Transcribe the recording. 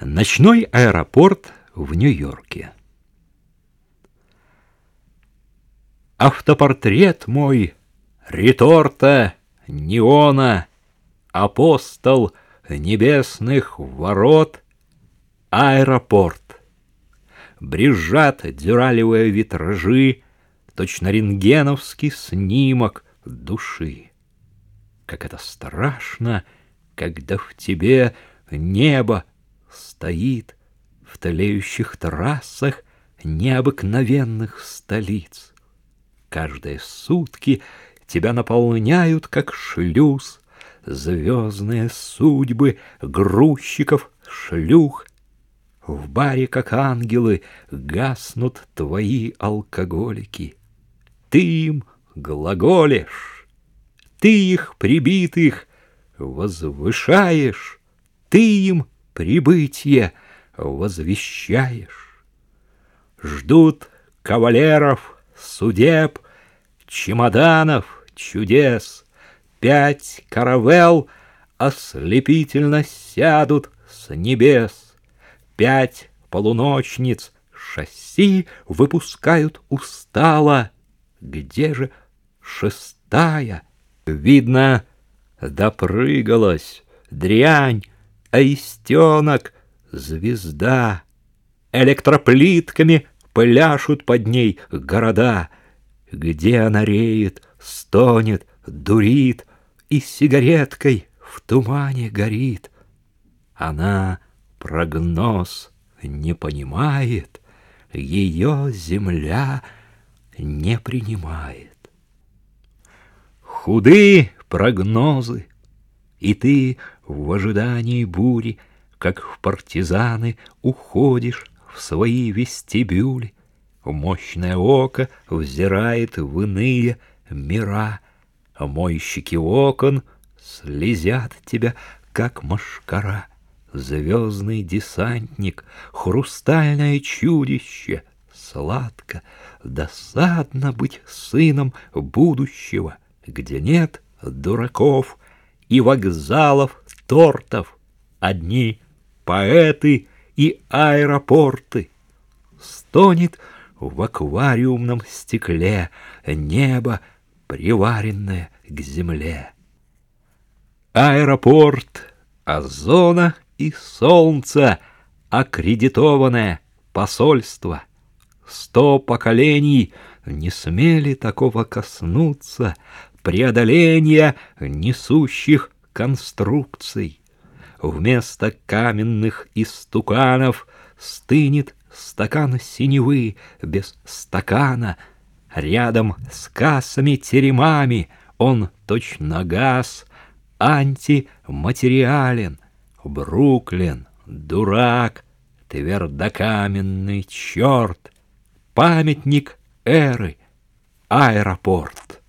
Ночной аэропорт в Нью-Йорке. Автопортрет мой, реторта, неона, апостол небесных ворот, аэропорт. Брежат дюралевые витражи, точно рентгеновский снимок души. Как это страшно, когда в тебе небо стоит в тлеющих трассах необыкновенных столиц. Каждые сутки тебя наполняют, как шлюз, звездные судьбы грузчиков, шлюх. В баре, как ангелы, гаснут твои алкоголики. Ты им глаголишь, ты их прибитых возвышаешь, ты им прибытие возвещаешь. Ждут кавалеров, судеб, чемоданов, чудес. Пять каравел ослепительно сядут с небес. Пять полуночниц шасси выпускают устало. Где же шестая? Видно, допрыгалась дрянь, аистенок, звезда. Электроплитками пляшут под ней города, Где она реет, стонет, дурит И сигареткой в тумане горит. Она прогноз не понимает, Ее земля не принимает. Худы прогнозы, и ты в ожидании бури, Как в партизаны, уходишь в свои вестибюли. Мощное око взирает в иные мира, Мойщики окон слезят тебя, как машкара. Звездный десантник, хрустальное чудище, Сладко, досадно быть сыном будущего, Где нет дураков и вокзалов, тортов, одни поэты и аэропорты. Стонет в аквариумном стекле небо, приваренное к земле. Аэропорт, озона и солнце, аккредитованное посольство. Сто поколений не смели такого коснуться, преодоления несущих конструкций. Вместо каменных истуканов стынет стакан синевы без стакана. Рядом с кассами-теремами он точно газ, антиматериален. Бруклин, дурак, твердокаменный черт, памятник эры, аэропорт.